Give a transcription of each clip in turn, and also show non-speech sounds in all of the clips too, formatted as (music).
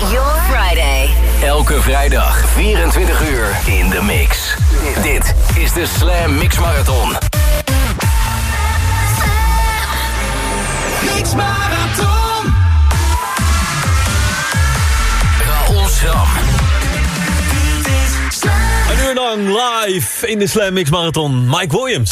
your Friday. Elke vrijdag 24 uur in de mix. Dit is de Slam Mix Marathon. Mix Marathon. Raoul Schram. Een uur lang live in de Slam Mix Marathon. Mike Williams.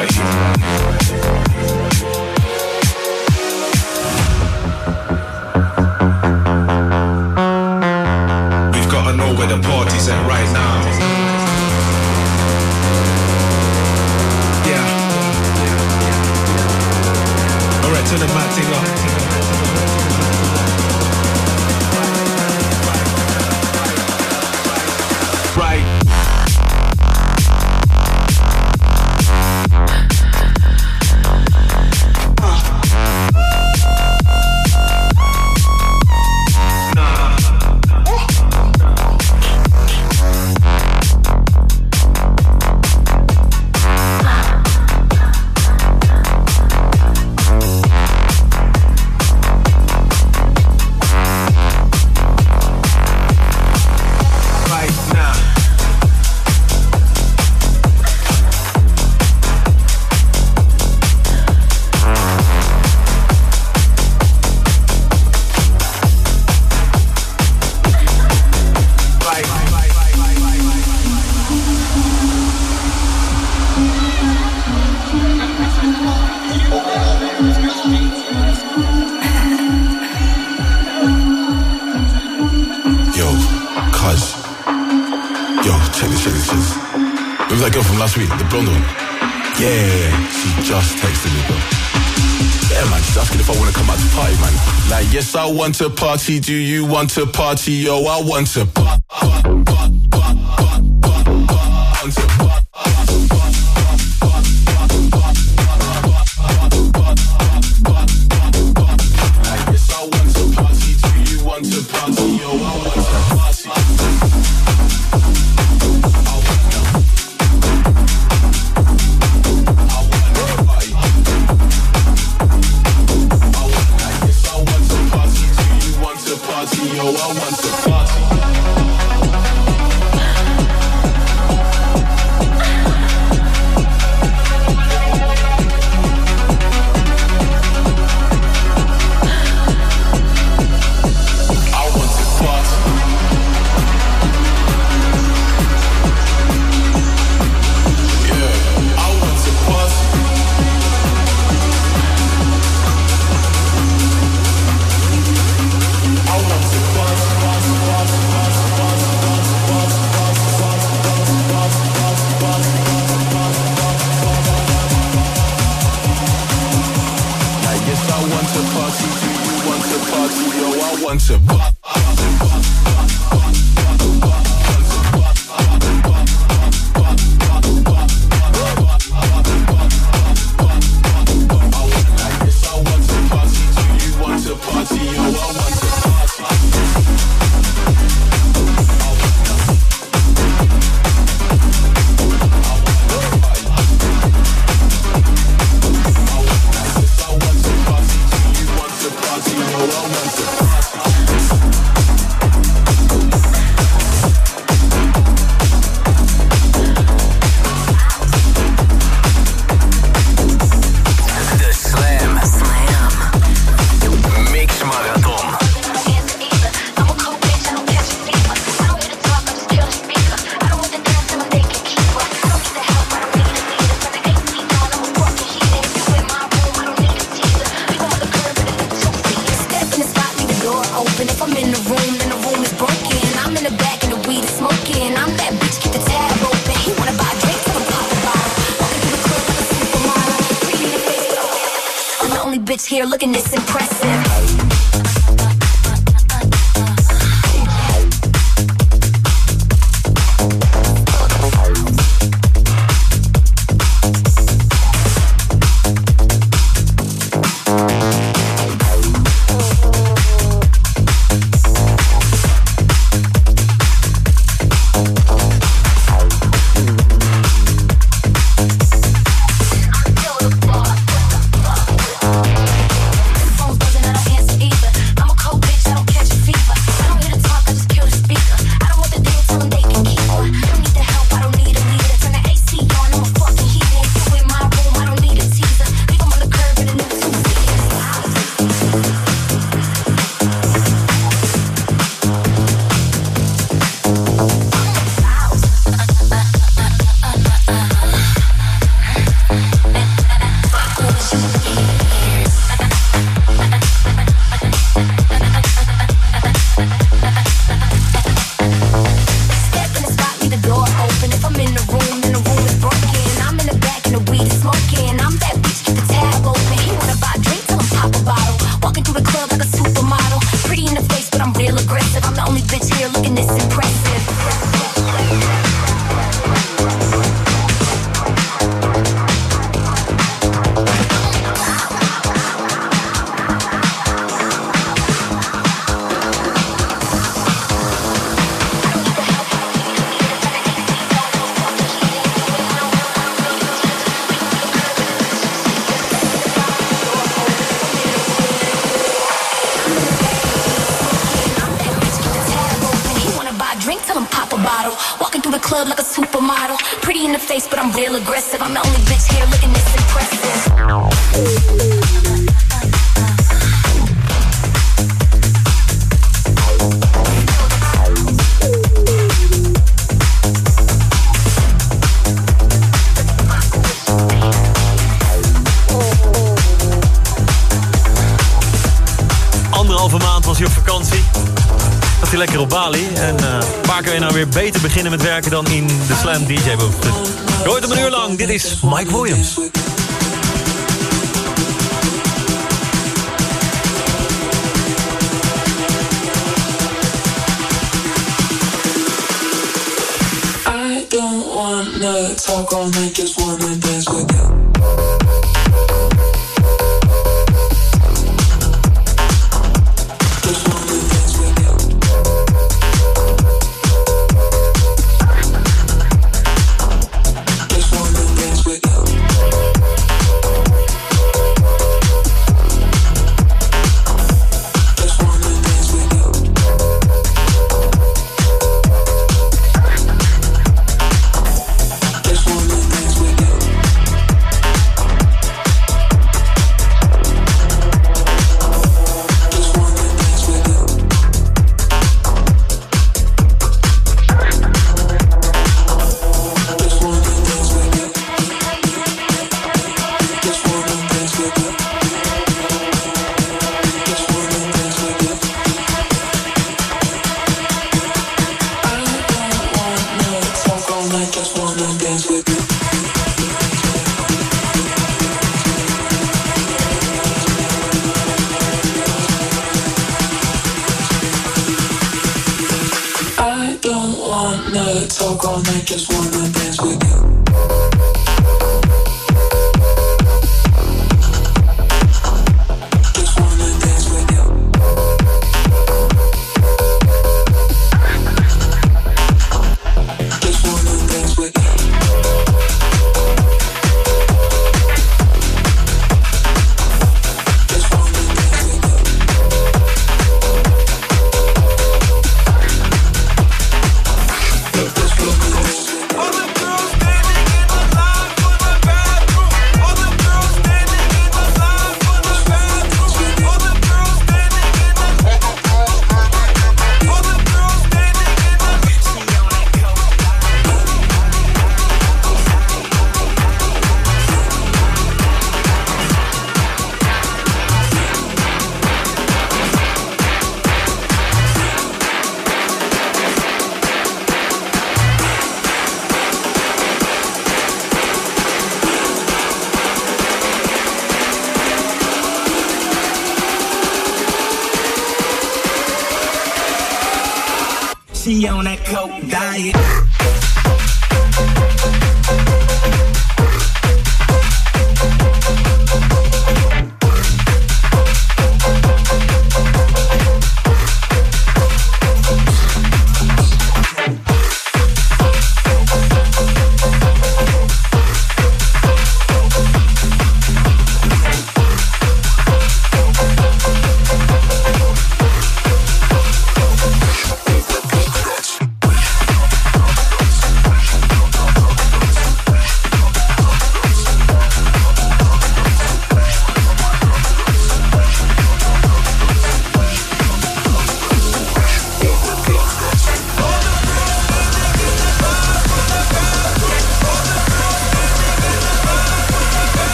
right here. this shit. This that girl from last week, the blonde one? Yeah, she just texted me, bro. Yeah, man, she's asking if I wanna come out to party, man. Like, yes, I want to party. Do you want to party? Yo, I want to party. Here club like a supermodel. Pretty in the face, but I'm real aggressive. I'm the only bitch here looking this impressive. Anderhalve maand was hij op vakantie. Was hij lekker op Bali. En eh waar kun je nou weer beter beginnen met werken dan in de Slam DJ booth. Dus hem een uur lang. Dit is Mike Williams. I don't wanna talk just wanna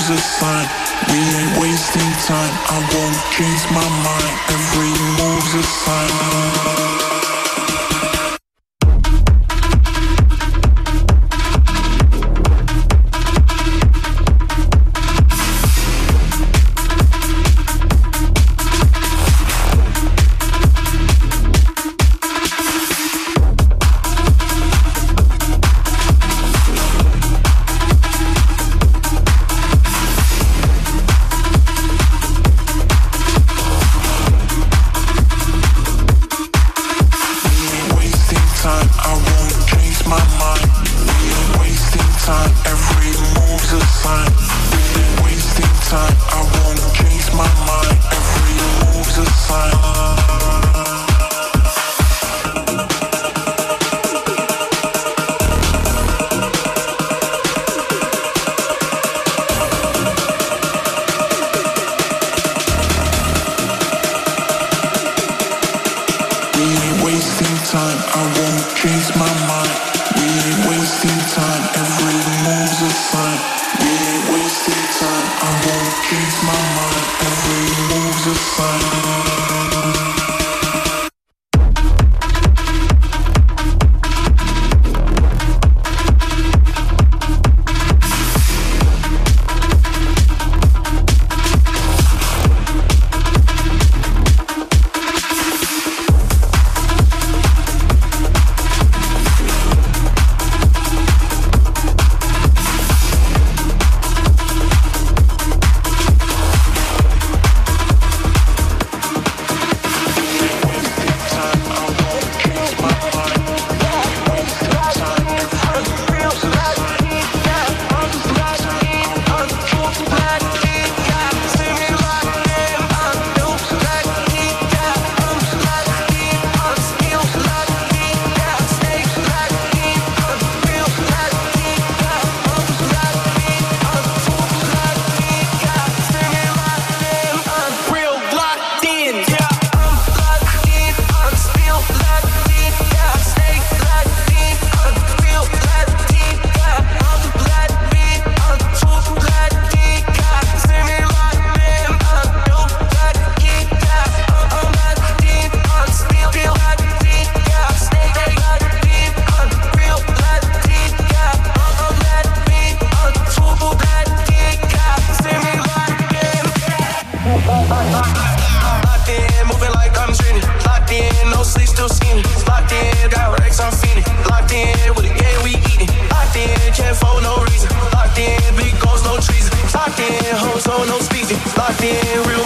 love's a sign. We ain't wasting time. I won't change my mind. Every move's a sign. Sleep, still scheming. Locked in, got racks, I'm feeding. Locked in, with a game, we eating. Locked in, can't fold no reason. Locked in, big goals, no treason. Locked in, hoes, so no speaking. Locked in, real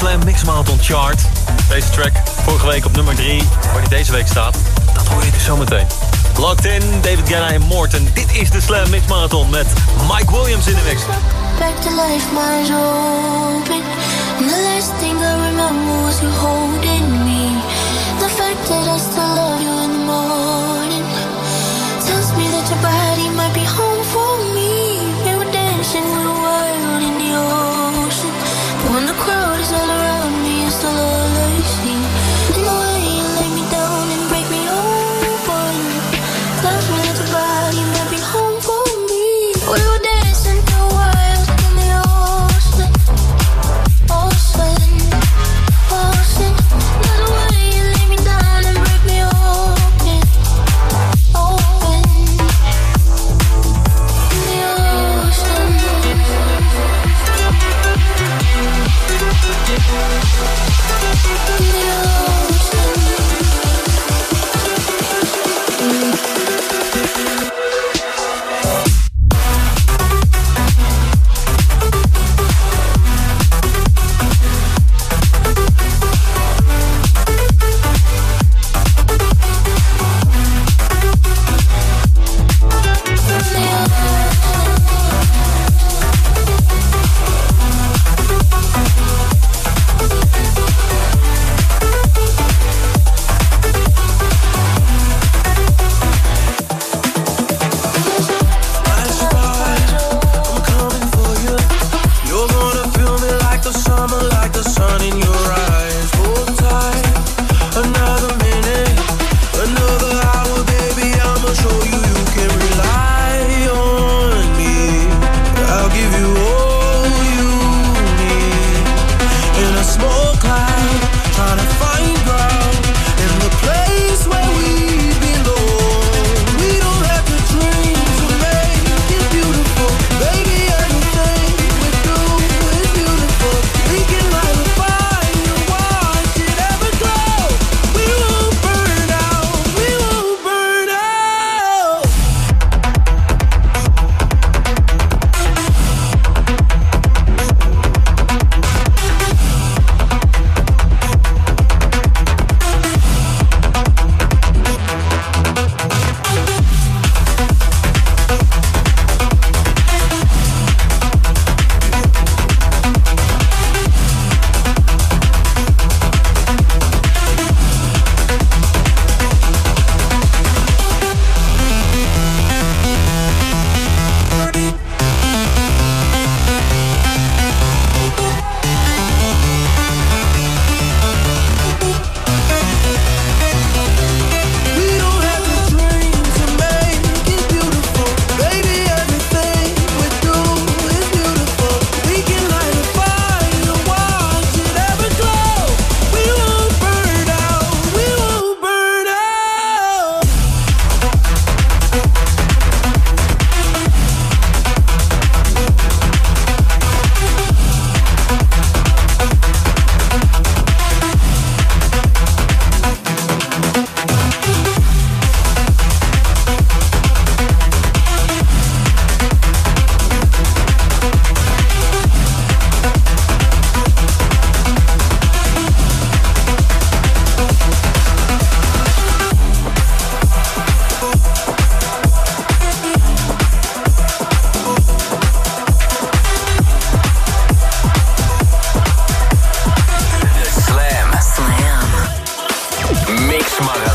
Slam Mix Marathon chart. Deze track vorige week op nummer 3, waar die deze week staat. Dat hoor je dus zometeen. Locked in, David Guetta en Morton. Dit is de Slam Mix Marathon met Mike Williams in de mix. Back to life, my open. The last thing I remember was you holding me. The fact that I still Marathon.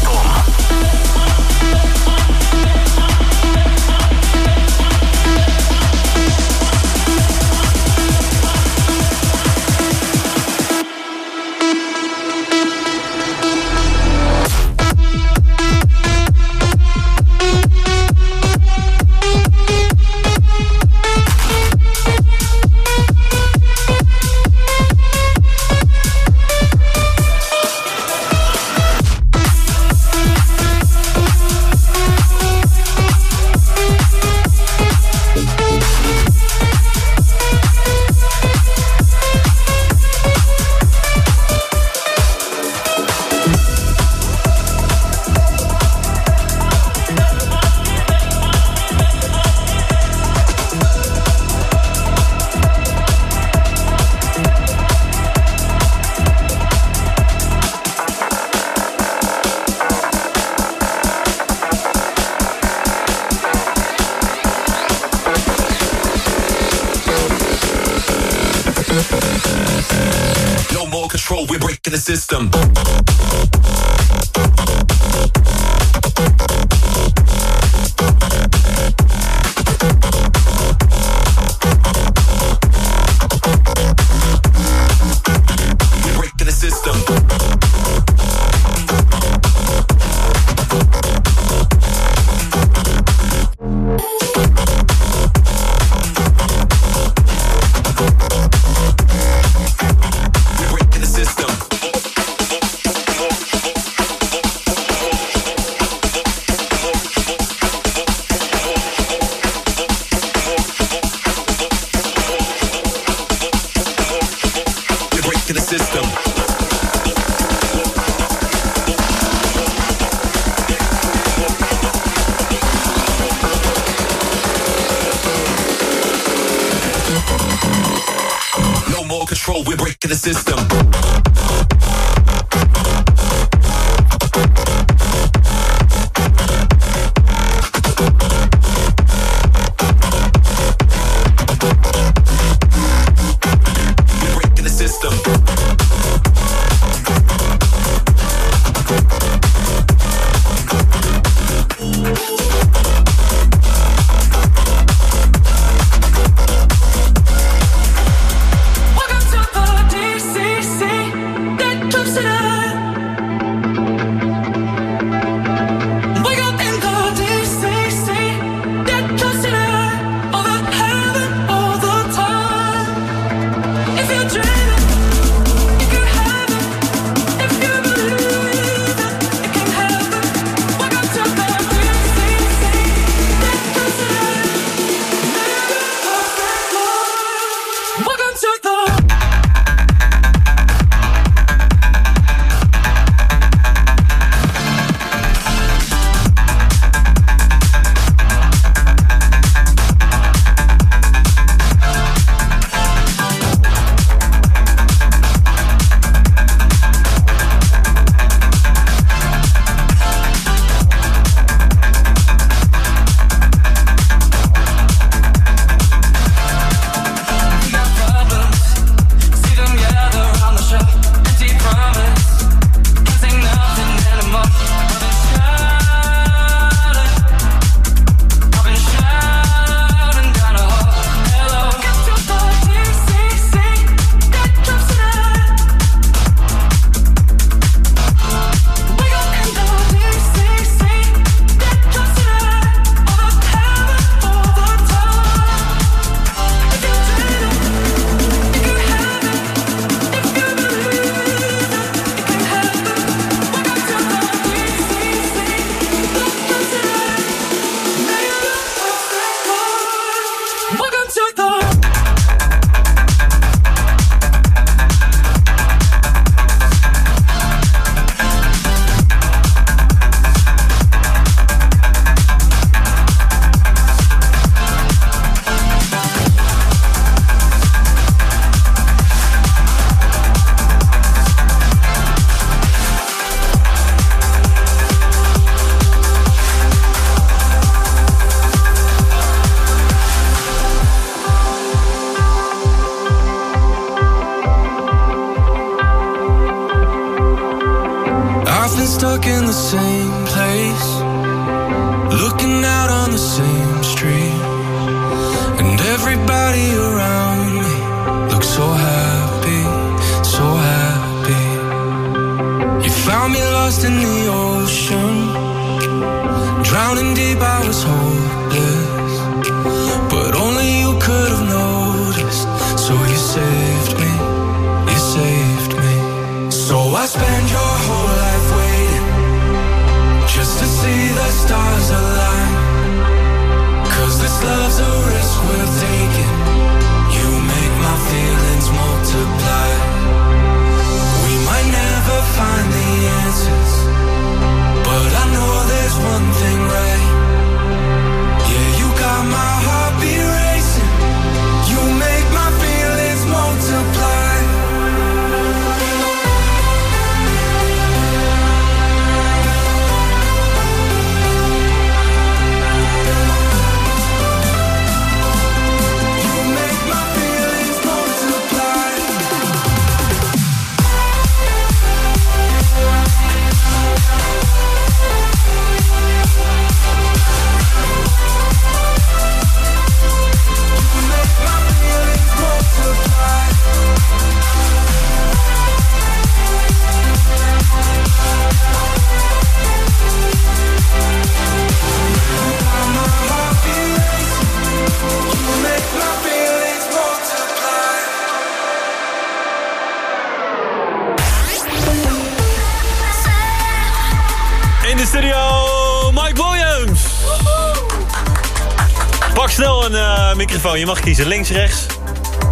Microfoon. Je mag kiezen links, rechts,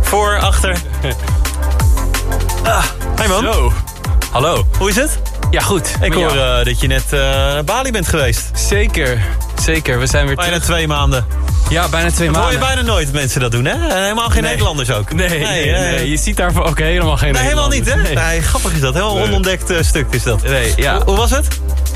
voor, achter. (laughs) Ah, hey man. Zo. Hallo. Hoe is het? Ja, goed. Ik hoor eh, dat je net naar Bali bent geweest. Zeker. Zeker. We zijn weer Bijna terug. twee maanden. Ja, bijna twee Dat hoor maanden. je bijna nooit mensen dat doen, hè? Helemaal geen Nee. Nederlanders ook. Nee, nee, eh, nee. Je ziet daarvoor ook helemaal geen Nee, helemaal niet, hè? Nederlanders. Nee. grappig is dat. Heel onontdekt eh, stuk is dat. Nee, ja. Hoe, hoe was het?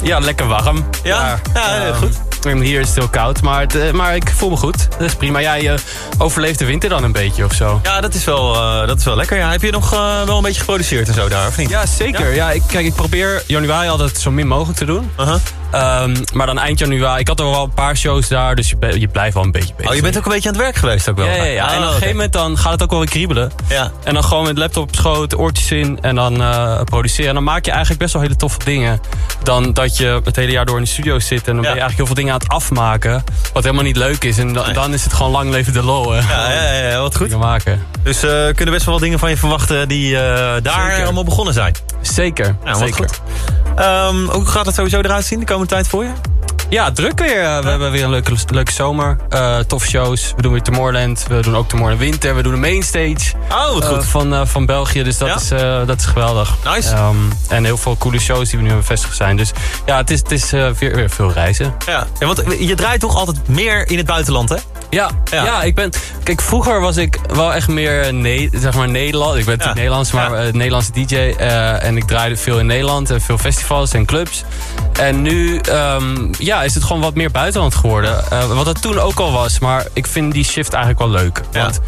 Ja, lekker warm. Ja? Ja, ja, ehm, goed. en Hier is het heel koud, maar, het, eh, maar ik voel me goed. Dat is prima. Jij eh, overleeft de winter dan een beetje of zo? Ja, dat is wel, eh, dat is wel lekker. Ja, heb je nog wel een beetje geproduceerd en zo daar, of niet? Ja, zeker. Ja? ik, kijk, ik probeer januari altijd zo min mogelijk te doen. Uh-huh. Ehm, maar dan eind januari, ik had er wel een paar shows daar, dus je, je blijft wel een beetje bezig. Oh, je bent ook een beetje aan het werk geweest ook wel? Ja, ja, ja. Oh, en op een gegeven moment dan gaat het ook wel weer kriebelen. Ja. En dan gewoon met laptop op schoot, oortjes in en dan eh, produceren. En dan maak je eigenlijk best wel hele toffe dingen. Dan dat je het hele jaar door in de studio zit. En dan ben je eigenlijk heel veel dingen aan het afmaken. Wat helemaal niet leuk is. En dan, dan is het gewoon lang leven de lol. Hè. Ja, ja, ja, wat goed. Maken. Dus eh kunnen best wel wat dingen van je verwachten die eh, daar Zeker. allemaal begonnen zijn. Zeker, Ja, wat zeker. goed. Ehm, hoe gaat het sowieso eruit zien de komende tijd voor je? Ja, druk weer. Eh, We hebben weer een leuke, leuke zomer. Eh tof shows. We doen weer Tomorrowland. We doen ook Tomorrowland Winter. We doen de mainstage. Oh, wat eh, goed. van, van België. Dus dat, Ja? is, dat is geweldig. Nice. Ehm, en heel veel coole shows die we nu aan bevestigd zijn. Dus ja, het is, het is weer, weer veel reizen. Ja. ja, want je draait toch altijd meer in het buitenland, hè? Ja, Ja. ja. ik ben. Kijk, vroeger was ik wel echt meer nee, zeg maar Nederland. Ik ben natuurlijk Nederlands, maar Ja. Nederlandse DJ. en ik draaide veel in Nederland en veel festivals en clubs. En nu ehm, ja, is het gewoon wat meer buitenland geworden. Eh, wat het toen ook al was, maar ik vind die shift eigenlijk wel leuk. Ja. Want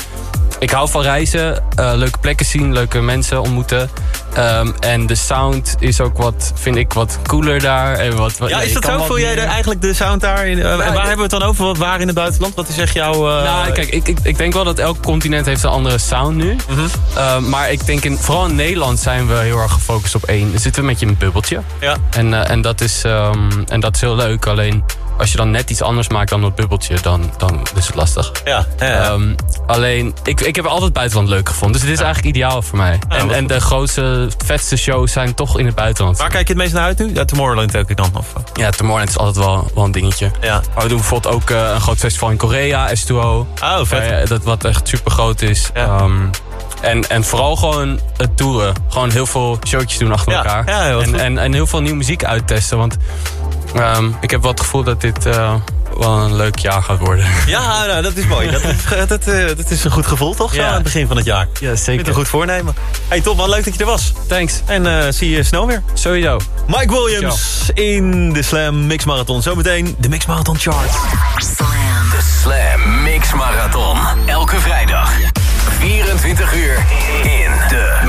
ik hou van reizen, eh, leuke plekken zien, leuke mensen ontmoeten. Ehm, en de sound is ook wat, vind ik, wat cooler daar. En wat, wat- Ja, is dat zo? Voel jij de, eigenlijk de sound daar? In, eh, en waar hebben we het dan over? Wat waar in het buitenland? Wat is echt jouw... eh, Nou, kijk, ik, ik, ik denk wel dat elk continent heeft een andere sound nu. Mhm. Uh, maar ik denk, in, vooral in Nederland zijn we heel erg gefocust op één. Dan zitten we met je in een bubbeltje. Ja. En, eh, en, dat is, ehm, en dat is heel leuk. Alleen als je dan net iets anders maakt dan dat bubbeltje, dan, dan is het lastig. Ja, ja, ja. Ehm, alleen, ik, ik heb altijd buitenland leuk gevonden. Dus het is eigenlijk ideaal voor mij. En, en de grootste, vetste shows zijn toch in het buitenland. Waar kijk je het meest naar uit nu? Ja, Tomorrowland ook dan? Of, eh? Ja, Tomorrowland is altijd wel, wel een dingetje. ja. Maar we doen bijvoorbeeld ook eh, een groot festival in Korea, S2O. Oh, vet. Je- dat wat echt super groot is. Ja. Ehm, en, en vooral gewoon het toeren. Gewoon heel veel showtjes doen achter elkaar. ja, heel en, en, en heel veel nieuwe muziek uittesten. Want ehm, ik heb wel het gevoel dat dit eh, wel een leuk jaar gaat worden. (laughs) Ja, nou, dat is mooi. Dat is, eh, dat, eh, dat is een goed gevoel, toch? Zo aan het begin van het jaar. Ja, zeker. een goed voornemen. Hey, top man. Leuk dat je er was. Thanks. En eh, zie je snel weer. Sowieso. Mike Williams in de Slam Mix Marathon. Zometeen de Mix Marathon Chart. De Slam Mix Marathon. Elke vrijdag. 24 uur in de